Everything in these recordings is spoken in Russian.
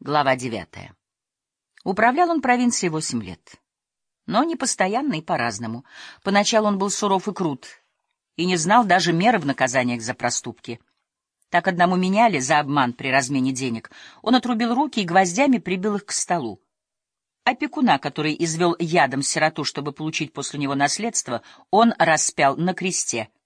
Глава девятая. Управлял он провинцией восемь лет. Но не постоянно и по-разному. Поначалу он был суров и крут, и не знал даже меры в наказаниях за проступки. Так одному меняли за обман при размене денег. Он отрубил руки и гвоздями прибил их к столу. Опекуна, который извел ядом сироту, чтобы получить после него наследство, он распял на кресте —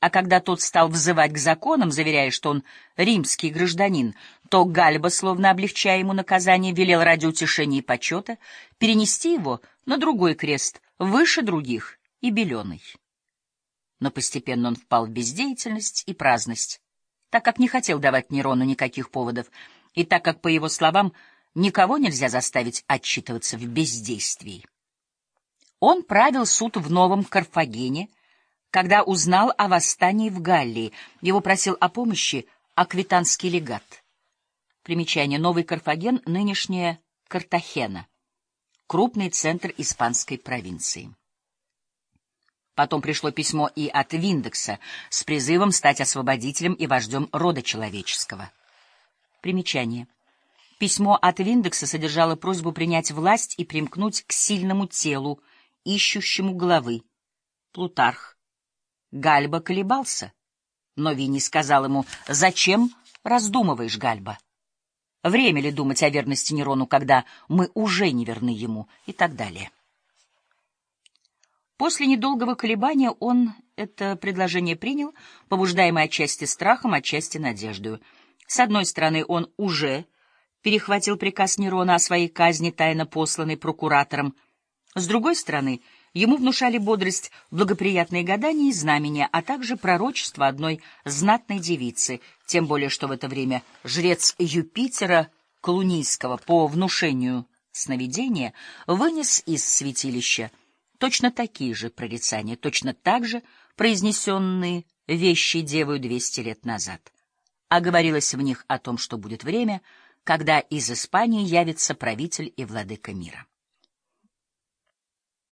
а когда тот стал взывать к законам, заверяя, что он римский гражданин, то Гальба, словно облегчая ему наказание, велел ради утешения и почета перенести его на другой крест, выше других и беленый. Но постепенно он впал в бездеятельность и праздность, так как не хотел давать Нерону никаких поводов, и так как, по его словам, никого нельзя заставить отчитываться в бездействии. Он правил суд в Новом Карфагене, когда узнал о восстании в Галлии. Его просил о помощи аквитанский легат. Примечание. Новый Карфаген, нынешняя Картахена. Крупный центр испанской провинции. Потом пришло письмо и от Виндекса с призывом стать освободителем и вождем рода человеческого. Примечание. Письмо от Виндекса содержало просьбу принять власть и примкнуть к сильному телу, ищущему главы. Плутарх. Гальба колебался, но Винни сказал ему, «Зачем раздумываешь, Гальба? Время ли думать о верности Нерону, когда мы уже не верны ему?» и так далее. После недолгого колебания он это предложение принял, побуждаемый отчасти страхом, отчасти надеждою. С одной стороны, он уже перехватил приказ Нерона о своей казни, тайно посланный прокуратором. С другой стороны, Ему внушали бодрость благоприятные гадания и знамения, а также пророчество одной знатной девицы, тем более что в это время жрец Юпитера Колунийского по внушению сновидения вынес из святилища точно такие же прорицания, точно так же произнесенные вещи девою двести лет назад. А говорилось в них о том, что будет время, когда из Испании явится правитель и владыка мира.